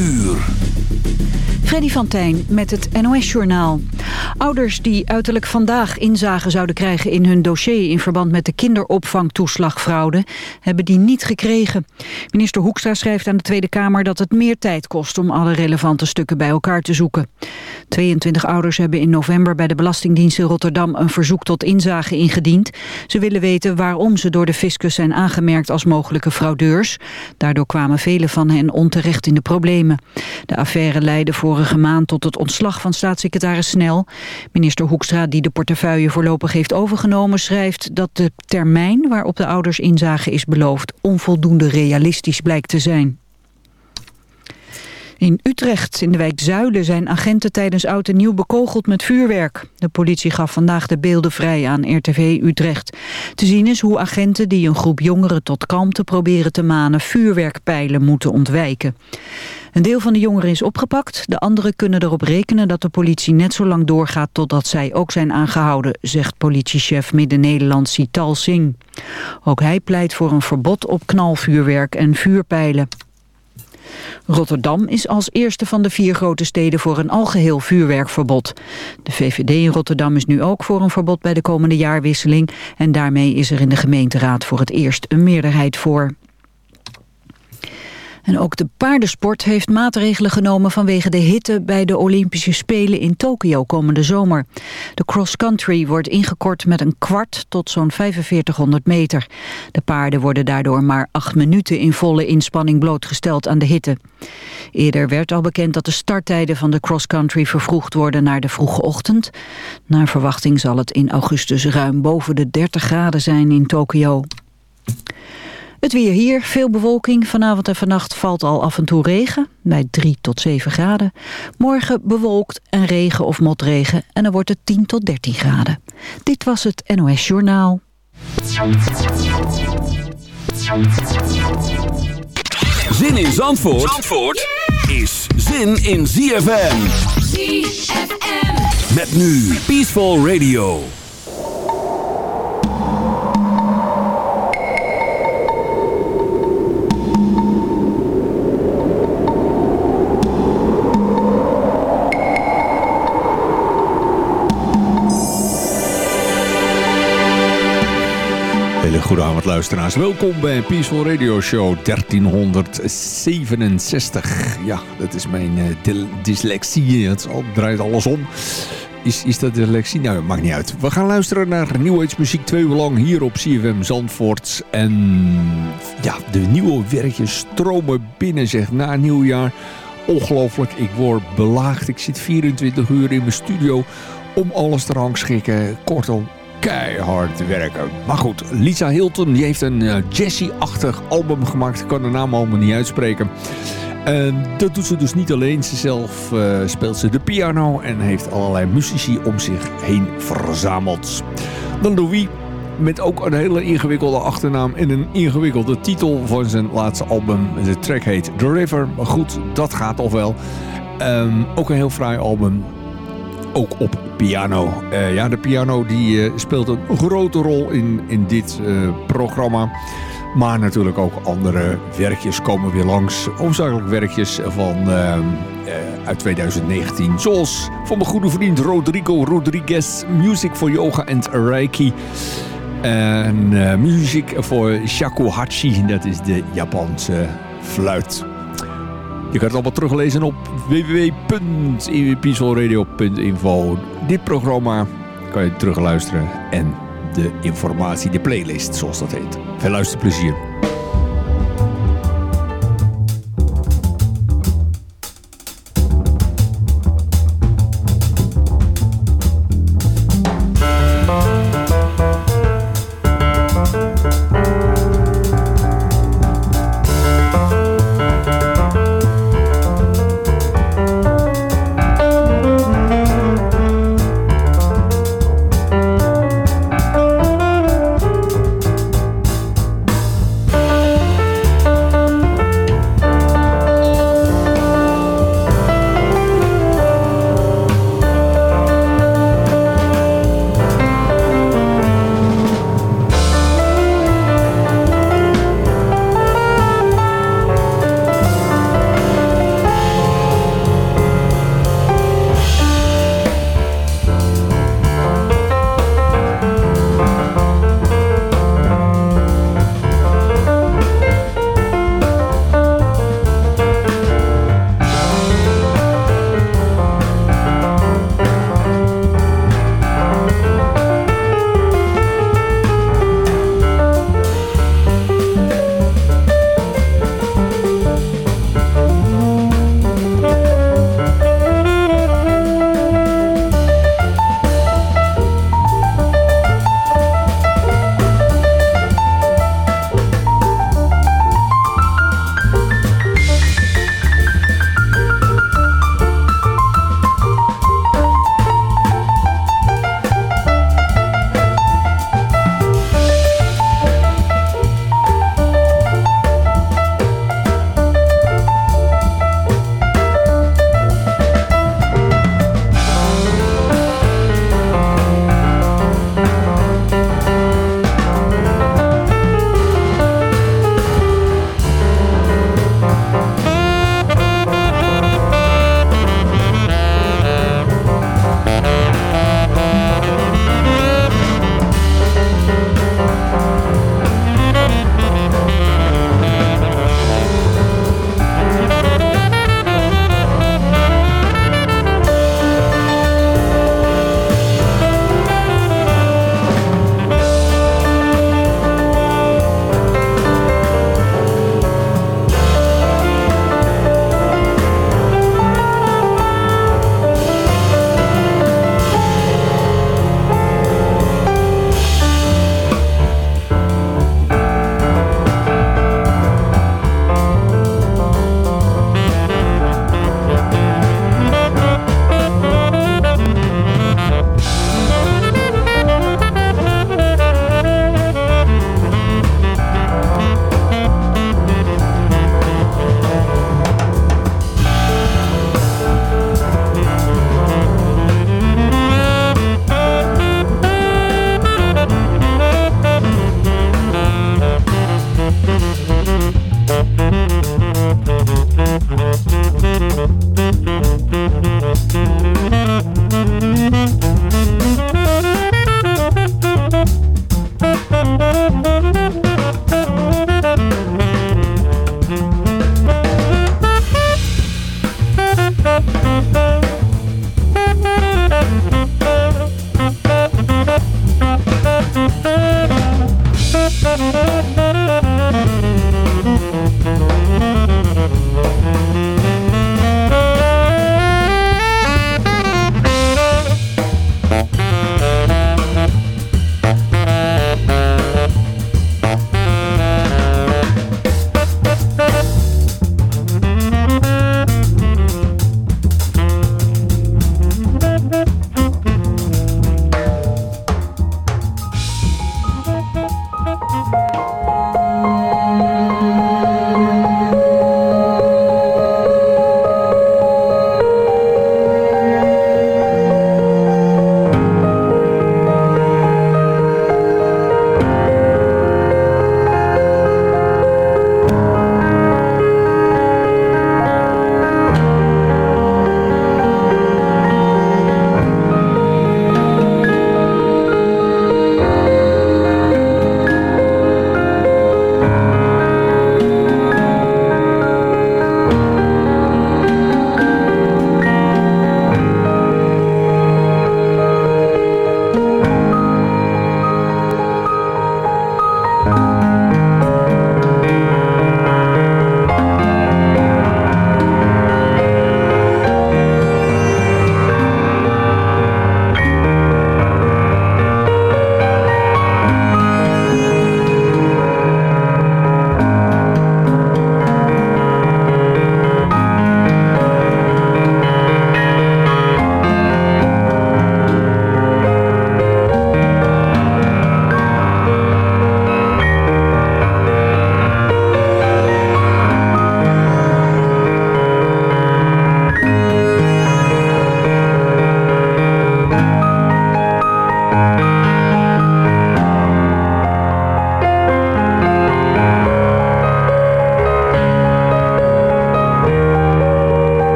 uur. Freddy van Tijn met het NOS-journaal. Ouders die uiterlijk vandaag inzage zouden krijgen in hun dossier... in verband met de kinderopvangtoeslagfraude, hebben die niet gekregen. Minister Hoekstra schrijft aan de Tweede Kamer dat het meer tijd kost... om alle relevante stukken bij elkaar te zoeken. 22 ouders hebben in november bij de Belastingdienst in Rotterdam... een verzoek tot inzage ingediend. Ze willen weten waarom ze door de fiscus zijn aangemerkt als mogelijke fraudeurs. Daardoor kwamen velen van hen onterecht in de problemen. De affaire leidde vorige maand tot het ontslag van staatssecretaris Snel. Minister Hoekstra, die de portefeuille voorlopig heeft overgenomen... schrijft dat de termijn waarop de ouders inzage is beloofd... onvoldoende realistisch blijkt te zijn. In Utrecht, in de wijk Zuilen, zijn agenten tijdens oud en nieuw bekogeld met vuurwerk. De politie gaf vandaag de beelden vrij aan RTV Utrecht. Te zien is hoe agenten die een groep jongeren tot kalmte proberen te manen... vuurwerkpijlen moeten ontwijken. Een deel van de jongeren is opgepakt. De anderen kunnen erop rekenen dat de politie net zo lang doorgaat totdat zij ook zijn aangehouden, zegt politiechef Midden-Nederland Sital Singh. Ook hij pleit voor een verbod op knalvuurwerk en vuurpijlen. Rotterdam is als eerste van de vier grote steden voor een algeheel vuurwerkverbod. De VVD in Rotterdam is nu ook voor een verbod bij de komende jaarwisseling en daarmee is er in de gemeenteraad voor het eerst een meerderheid voor. En ook de paardensport heeft maatregelen genomen vanwege de hitte bij de Olympische Spelen in Tokio komende zomer. De cross-country wordt ingekort met een kwart tot zo'n 4500 meter. De paarden worden daardoor maar acht minuten in volle inspanning blootgesteld aan de hitte. Eerder werd al bekend dat de starttijden van de cross-country vervroegd worden naar de vroege ochtend. Naar verwachting zal het in augustus ruim boven de 30 graden zijn in Tokio. Het weer hier, veel bewolking. Vanavond en vannacht valt al af en toe regen, bij 3 tot 7 graden. Morgen bewolkt en regen of motregen en dan wordt het 10 tot 13 graden. Dit was het NOS Journaal. Zin in Zandvoort, Zandvoort is zin in ZFM. ZFM. Met nu Peaceful Radio. Goedenavond luisteraars, welkom bij Peaceful Radio Show 1367. Ja, dat is mijn uh, dyslexie, het draait alles om. Is, is dat dyslexie? Nou, maakt niet uit. We gaan luisteren naar New Age muziek twee uur lang hier op CFM Zandvoort. En ja, de nieuwe werkjes stromen binnen, zeg, na nieuwjaar. Ongelooflijk, ik word belaagd. Ik zit 24 uur in mijn studio om alles te rangschikken. Kortom, keihard werken. Maar goed, Lisa Hilton die heeft een uh, Jessie-achtig album gemaakt. Ik kan de naam allemaal niet uitspreken. En dat doet ze dus niet alleen. Ze zelf uh, speelt ze de piano en heeft allerlei muzici om zich heen verzameld. Dan Louis met ook een hele ingewikkelde achternaam en een ingewikkelde titel van zijn laatste album. De track heet The River. Maar goed, dat gaat al wel. Um, ook een heel fraai album ook op piano. Uh, ja, de piano die uh, speelt een grote rol in, in dit uh, programma. Maar natuurlijk ook andere werkjes komen weer langs. Hoofdzakelijk werkjes van uit 2019. Zoals van mijn goede vriend Rodrigo Rodriguez. Music for Yoga and Reiki. En muziek voor shakuhachi. Dat is de Japanse fluit. Je kan het allemaal teruglezen op www.peacefulradio.info. Dit programma kan je terugluisteren en de informatie, de playlist zoals dat heet. Veel luisterplezier.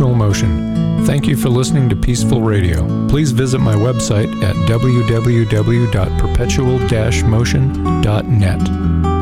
Perpetual Motion. Thank you for listening to Peaceful Radio. Please visit my website at www.perpetual-motion.net.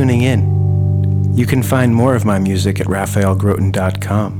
Tuning in. You can find more of my music at raphaelgroten.com.